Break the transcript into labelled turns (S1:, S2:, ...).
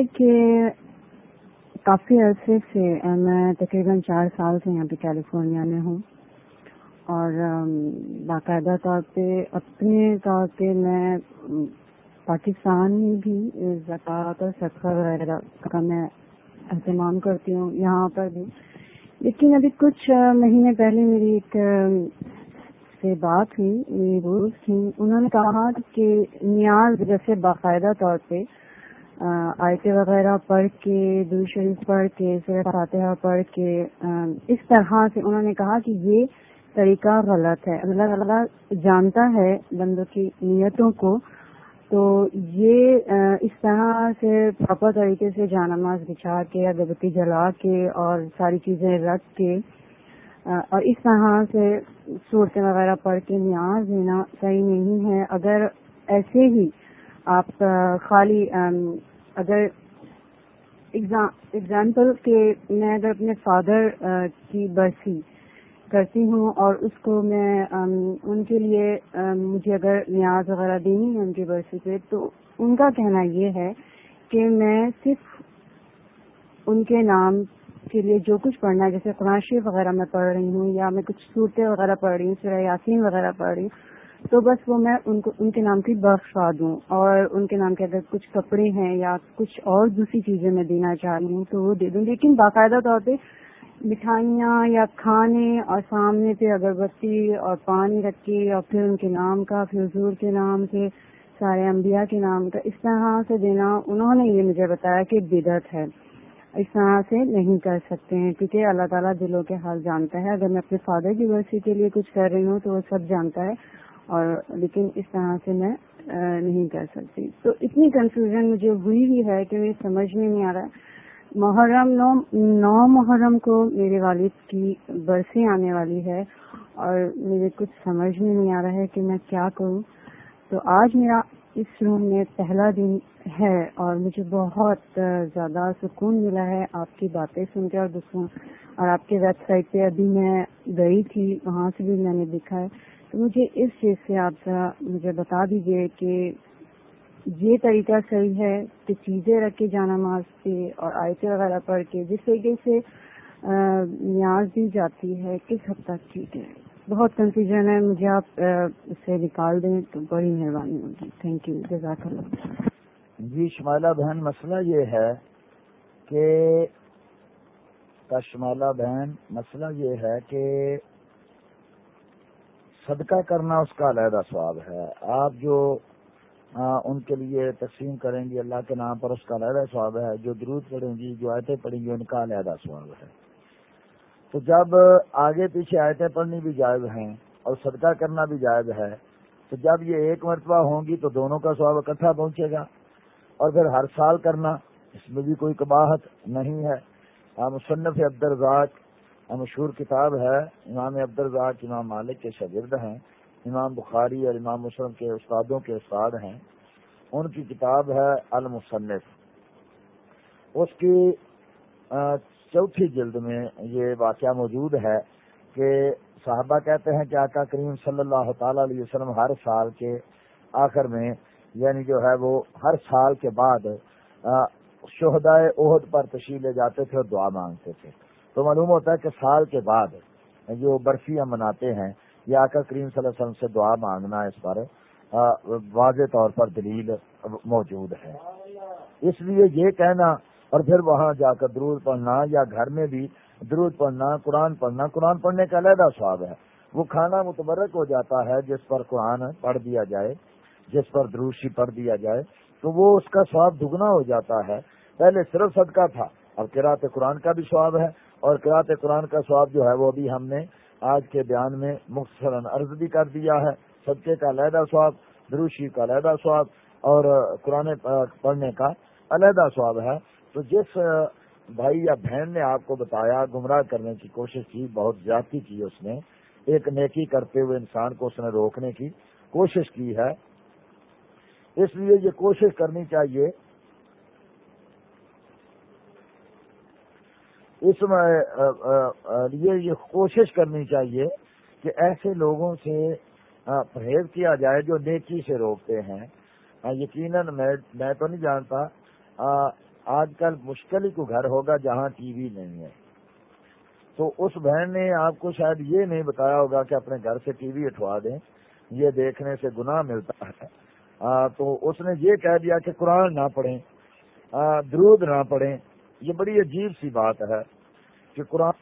S1: ہے کہ کافی عرصے سے میں تقریباً چار سال سے یہاں پہ کیلیفورنیا میں ہوں اور باقاعدہ طور پہ اپنے طور پہ میں پاکستان میں بھی زکوٰۃ اور صدقہ وغیرہ کا میں اہتمام کرتی ہوں یہاں پر بھی۔ لیکن ابھی کچھ مہینے پہلے میری ایک سے بات ہوئی، میری دوست تھی انہوں نے کہا کہ نیاز جیسے باقاعدہ طور پہ آیتیں وغیرہ پڑھ کے، دو شریف پڑھ کے سیر فاتحہ پڑھ کے اس طرح سے انہوں نے کہا کہ یہ طریقہ غلط ہے۔ اللہ تعالیٰ جانتا ہے بندوں کی نیتوں کو۔ تو یہ اس طرح سے پراپر طریقے سے جانماز بچھا کے، اگربتی جلا کے اور ساری چیزیں رکھ کے اور اس طرح سے صورتیں وغیرہ پڑھ کے نیاز دینا صحیح نہیں ہے۔ اگر ایسے ہی آپ خالی اگر اگزامپل کے میں اگر اپنے فادر کی برسی کرتی ہوں اور اس کو میں ان کے لیے مجھے اگر نیاز وغیرہ دینی ہے ان کی برسی پہ تو ان کا کہنا یہ ہے کہ میں صرف ان کے نام کے لیے جو کچھ پڑھنا ہے، جیسے قرآن شریف وغیرہ میں پڑھ رہی ہوں یا میں کچھ صورتیں وغیرہ پڑھ رہی ہوں، سورہ یاسین وغیرہ پڑھ رہی ہوں تو بس وہ میں ان کو ان کے نام کی بخشوا دوں اور ان کے نام کے اگر کچھ کپڑے ہیں یا کچھ اور دوسری چیزیں میں دینا چاہ رہی ہوں تو وہ دے دوں۔ لیکن باقاعدہ طور پہ مٹھائیاں یا کھانے اور سامنے پہ اگربتی اور پانی رکھی اور پھر ان کے نام کا، پھر حضور کے نام سے، سارے انبیاء کے نام کا اس طرح سے دینا۔ انہوں نے یہ مجھے بتایا کہ بدت ہے۔ اس طرح سے نہیں کر سکتے ہیں، کیونکہ اللہ تعالیٰ دلوں کے حال جانتا ہے۔ اگر میں اپنے فادر کی ورسی کے لیے کچھ کر رہی ہوں تو وہ سب جانتا ہے۔ اور لیکن اس طرح سے میں نہیں کر سکتی۔ تو اتنی کنفیوژن مجھے ہوئی بھی ہے کہ مجھے سمجھ میں نہیں آ رہا۔ محرم نو نو محرم کو میرے والد کی برسی آنے والی ہے اور مجھے کچھ سمجھ میں نہیں آ رہا ہے کہ میں کیا کروں۔ تو آج میرا اس روم میں پہلا دن ہے اور مجھے بہت زیادہ سکون ملا ہے آپ کی باتیں سن کے اور دوسروں، اور آپ کے ویب سائٹ پہ ابھی میں گئی تھی، وہاں سے بھی میں نے دیکھا ہے۔ تو مجھے اس چیز سے آپ ذرا مجھے بتا دیجیے کہ یہ طریقہ صحیح ہے کہ چیزیں رکھ کے جانا ماز پہ اور آیتیں وغیرہ پڑھ کے جس طریقے سے نیاز دی جاتی ہے، کس حد تک ٹھیک ہے؟ بہت کنفیوژن ہے، مجھے آپ اسے نکال دیں تو بڑی مہربانی ہوگی۔ تھینک یو جزاک اللہ
S2: جی شمالہ بہن، مسئلہ یہ ہے کہ شمالہ بہن، مسئلہ یہ ہے کہ صدقہ کرنا اس کا علیحدہ سواب ہے۔ آپ جو ان کے لیے تقسیم کریں گی اللہ کے نام پر، اس کا علیحدہ سواب ہے۔ جو درود پڑیں گی، جو آیتیں پڑیں گی، ان کا علیحدہ سواب ہے۔ تو جب آگے پیچھے آیتیں پڑھنی بھی جائز ہیں اور صدقہ کرنا بھی جائز ہے، تو جب یہ ایک مرتبہ ہوں گی تو دونوں کا سواب اکٹھا پہنچے گا۔ اور پھر ہر سال کرنا، اس میں بھی کوئی کباہت نہیں ہے۔ ہاں، مصنف عبد الرزاق مشہور کتاب ہے، امام عبد الرزاق امام مالک کے شاگرد ہیں، امام بخاری اور امام مسلم کے استادوں کے استاد ہیں۔ ان کی کتاب ہے المصنف۔ اس کی چوتھی جلد میں یہ واقعہ موجود ہے کہ صحابہ کہتے ہیں کہ آقا کریم صلی اللہ تعالی علیہ وسلم ہر سال کے آخر میں یعنی جو ہے وہ ہر سال کے بعد شہدائے عہد پر تشریح لے جاتے تھے اور دعا مانگتے تھے۔ تو معلوم ہوتا ہے کہ سال کے بعد جو برفیاں مناتے ہیں، یہ آقا کریم صلی اللہ علیہ وسلم سے دعا مانگنا اس پر واضح طور پر دلیل موجود ہے۔ اس لیے یہ کہنا اور پھر وہاں جا کر درود پڑھنا یا گھر میں بھی درود پڑھنا، قرآن پڑھنا، قرآن پڑھنے کا علیحدہ سواب ہے۔ وہ کھانا متبرک ہو جاتا ہے جس پر قرآن پڑھ دیا جائے، جس پر دروشی پڑھ دیا جائے، تو وہ اس کا سواب دگنا ہو جاتا ہے۔ پہلے صرف صدقہ تھا، اب قرآن کا بھی سواب ہے۔ اور کراط قرآن کا سواب جو ہے وہ بھی ہم نے آج کے بیان میں مختصراً عرض بھی کر دیا ہے۔ صدقے کا علیحدہ سواب دروشی کا علیحدہ سواب اور قرآن پڑھنے کا علیحدہ سواب ہے۔ تو جس بھائی یا بہن نے آپ کو بتایا، گمراہ کرنے کی کوشش کی، بہت زیادتی کی اس نے، ایک نیکی کرتے ہوئے انسان کو اس نے روکنے کی کوشش کی ہے۔ اس لیے یہ کوشش کرنی چاہیے اس میں یہ کوشش کرنی چاہیے کہ ایسے لوگوں سے پرہیز کیا جائے جو نیکی سے روکتے ہیں۔ یقیناً میں تو نہیں جانتا آج کل مشکل ہی کو گھر ہوگا جہاں ٹی وی نہیں ہے۔ تو اس بہن نے آپ کو شاید یہ نہیں بتایا ہوگا کہ اپنے گھر سے ٹی وی اٹھوا دیں یہ دیکھنے سے گناہ ملتا ہے۔ آ, تو اس نے یہ کہہ دیا کہ قرآن نہ پڑھیں درود نہ پڑھیں یہ بڑی عجیب سی بات ہے۔ کہ قرآن